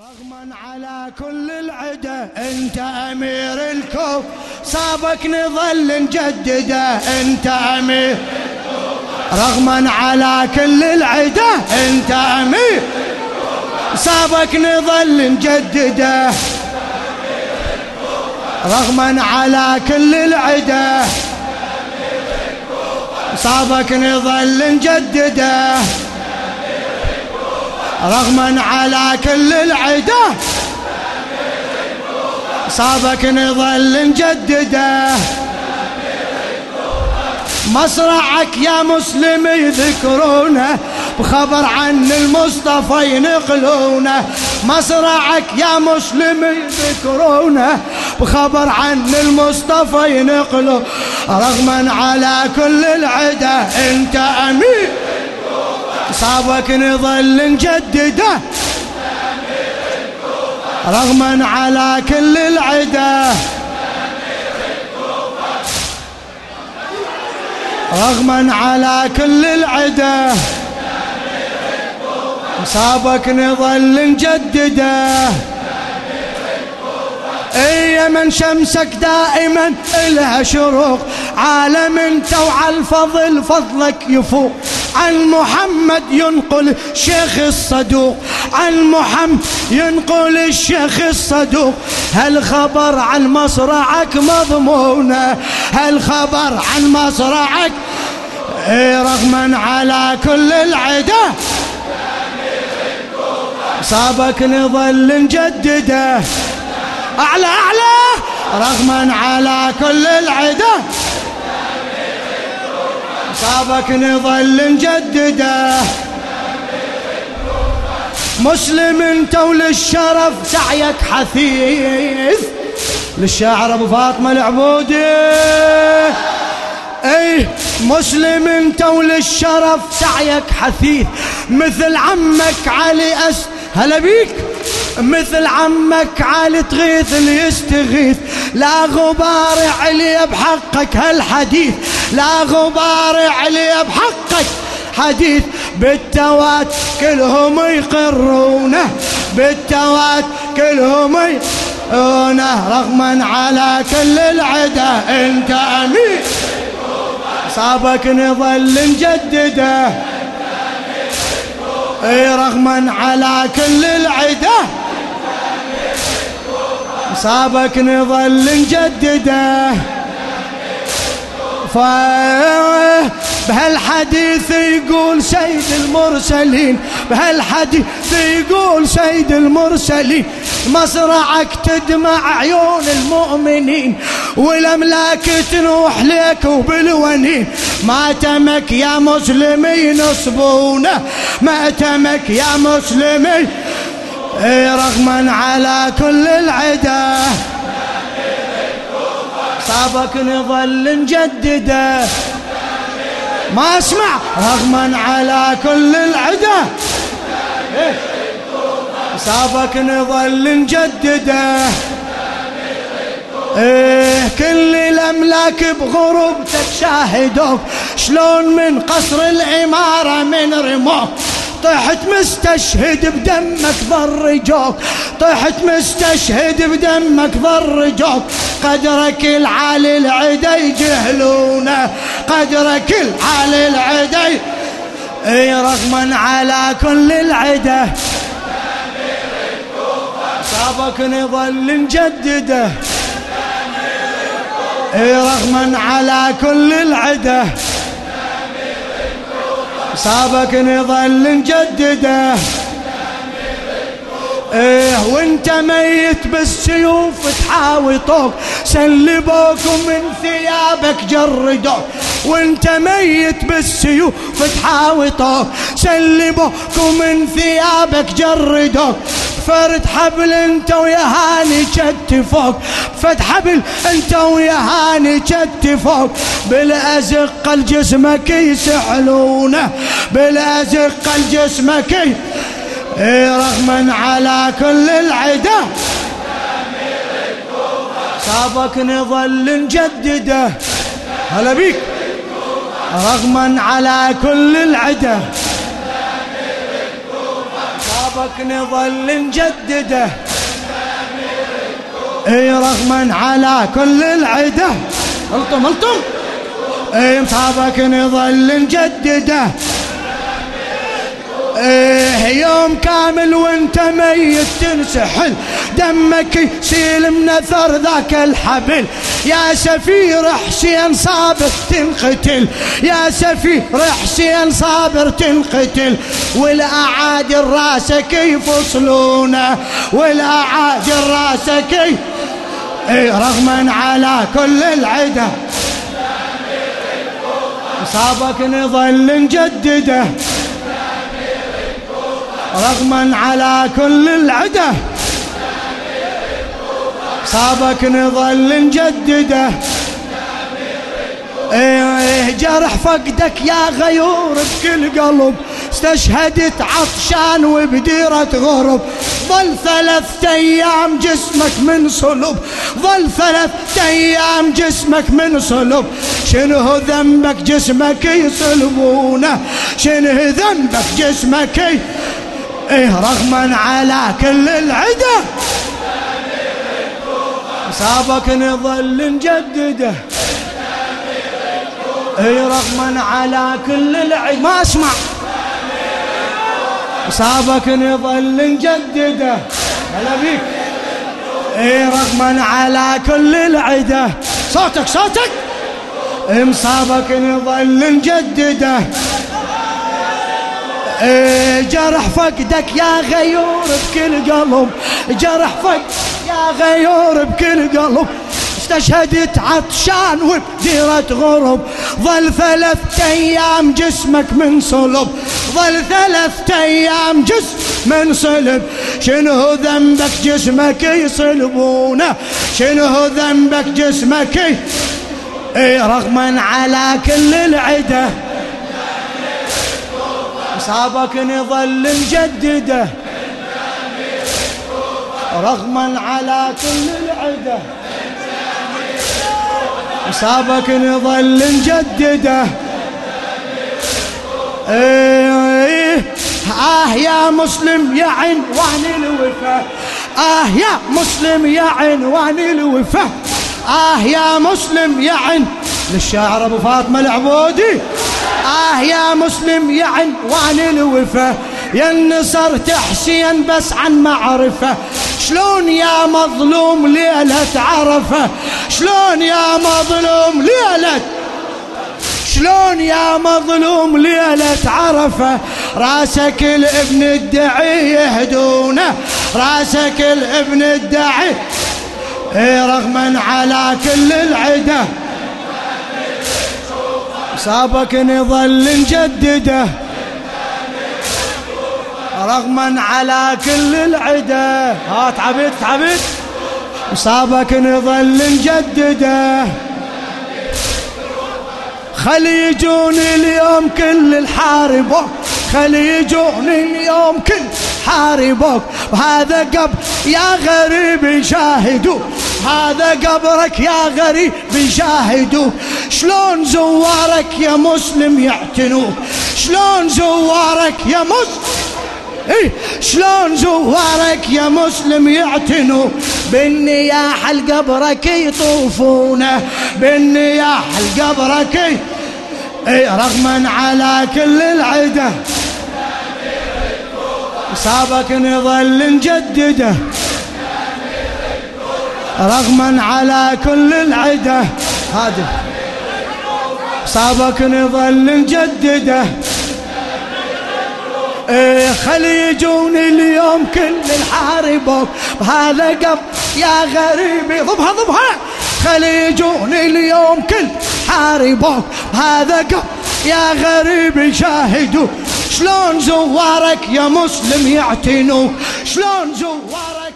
رغما على كل العدا أنت أمير الكوف. صابك نظل نجدده أنت أمير رغما على كل العدا أنت أمير صابك نظل نجدده رغما على كل العدا. صابك نظل نجدده. رغما على كل العدا صابك نظل نجدده. مصرعك يا مسلم يذكرونه بخبر عن المصطفى ينقلونه. مصرعك يا مسلم يذكرونه بخبر عن المصطفى ينقلونه. رغما على كل العدا أنت امير صابك نظل نجدده. رغما على كل العدا. رغما على كل العدا. صابك نظل نجدده. إي من شمسك دائما إلها شروق. عالم انت وعلى الفضل فضلك يفوق. عن محمد ينقل الشيخ الصدوق عن محمد ينقل الشيخ الصدوق. هالخبر عن مصرعك مضمونة؟ هالخبر عن مصرعك؟ رغما على كل العدا. صابك نظل نجدده أعلى أعلى. رغما على كل العدا. صابك نظل نجدده. مسلم انت وللشرف سعيك حثيث. للشاعر ابو فاطمة العبودي. اي مسلم انت وللشرف سعيك حثيث. مثل عمك علي أس. هلا بيك. مثل عمك علي تغيث اللي يستغيث. لا غبار علي بحقك هالحديث. لا غبار علي بحقك حديث. بالتوات كلهم يقرونه. بالتوات كلهم يقرونه. رغما على كل العدا. أنت أمين. صابك نظل نجدده أي رغما على كل العدا صابك نظل نجدده. بهالحديث يقول سيد المرسلين بهالحديث يقول سيد المرسلين مصرعك تدمع عيون المؤمنين والأملاك تنوح لك وبالونين. ماتمك يا مسلمين اصبونه ماتمك يا مسلمين. رغما على كل العدا. صابك نظل نجدده. ما أسمع رغما على كل العدا. صابك نظل نجدده. إيه كل الأملاك بغربتك شاهدوك. شلون من قصر الاماره من رموك؟ طحت مستشهد بدمك ضرجوك. طحت مستشهد بدمك ضرجوك. قدرك العالي العدا يجهلونه. قدرك العالي العدا اي رغما على كل العدا صابك نظل نجدده اي رغما على كل العدا صابك نظل نجدده إيه وانت ميت بالسيوف تحاوطوك سلبوك ومن ثيابك جردوك وانت ميت بالسيوف تحاوطوك سلبوك ومن ثيابك جردوك فرد حبل انت ويا هاني كتفوك فد حبل انت ويا هاني كتفوك بالازقه لجسمك يسحلونه بالازقه لجسمك إيه رغما على كل العدا. صابك نظل نجدده. هلا بيك. رغما على كل العدا. صابك نظل نجدده. اي رغما على كل العده الطم الطم اي مصابك نظل نجدده. إيه يوم كامل وانت ميت تنسحل دمك يسيل من أثر ذاك الحبل. يا سفير حسين صابر تنقتل. يا سفير حسين صابر تنقتل. والأعادي راسك يفصلونه والأعادي راسك اي رغما على كل العدة. صابك نظل نجدده رغما على كل العده صابك نظل نجدده إيه جرح فقدك يا غيور بكل قلب. استشهدت عطشان وبديرة غرب. ظل ثلاثة أيام جسمك من صلب. ظل ثلاثة أيام جسمك من صلب. شنو ذنبك جسمك يصلبونه؟ شنو ذنبك جسمك إيه رغما على كل العدة. صابك نظل نجدده اي رغما على كل العدة. ما أسمع. صابك نظل نجدده هلا بيك. اي رغما على كل العدة. صوتك صوتك. مصابك نظل نجدده إيه جرح فقدك يا غيور بكل قلب. جرح فقدك يا غيور بكل قلب. استشهدت عطشان وبديرة غرب ظل ثلاثة أيام جسمك من صلب. ظل ثلاثة أيام جسم من صلب. شنو ذنبك جسمك يصلبونه؟ شنو ذنبك جسمك اي رغما على كل العده صابك نظل نجدده رغما على كل العدة. صابك نظل نجدده إيه آه يا مسلم يا عنوان الوفا. آه يا مسلم يا عنوان الوفا. آه يا مسلم يا عن للشاعر أبو فاطمة العبودي. آه يا مسلم يا عنوان الوفا يا النصر تحسين بس عن معرفة. شلون يا مظلوم ليلة عرفة؟ شلون يا مظلوم ليلة؟ شلون يا مظلوم ليلة عرفة؟ راسك الابن الدعي يهدونه راسك الابن الدعي. إيه رغما على كل العده صابك نظل نجدده. رغما على كل العده ها تعبت تعبت. صابك نظل نجدده. خلي يجوني اليوم كل الحاربوك خلي يجوني اليوم كل حاربوك وهذا قبر يا غريب يشاهدوا. هذا قبرك يا غريب يشاهدوا. شلون زوارك يا مسلم يعتنوك شلون زوارك يا مسلم إيه شلون زوارك يا مسلم يعتنوا؟ بالنياح القبرك يطوفونه بالنياح القبرك إيه رغما على كل العده صابك نظل نجدده رغما على كل العده هذا صابك نظل نجدده إيه خلي يجوني اليوم كل الحاربوك بهذا قب يا غريبي. ضبها ضبها. خلي يجوني اليوم كل حاربوك بهذا قب يا غريب شاهدوا شلون زوارك يا مسلم يعتنوك شلون زوارك